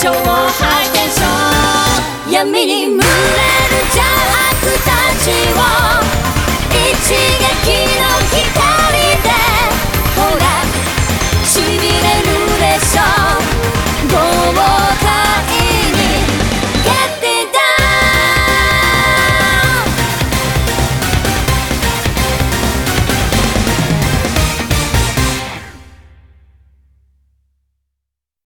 就我还。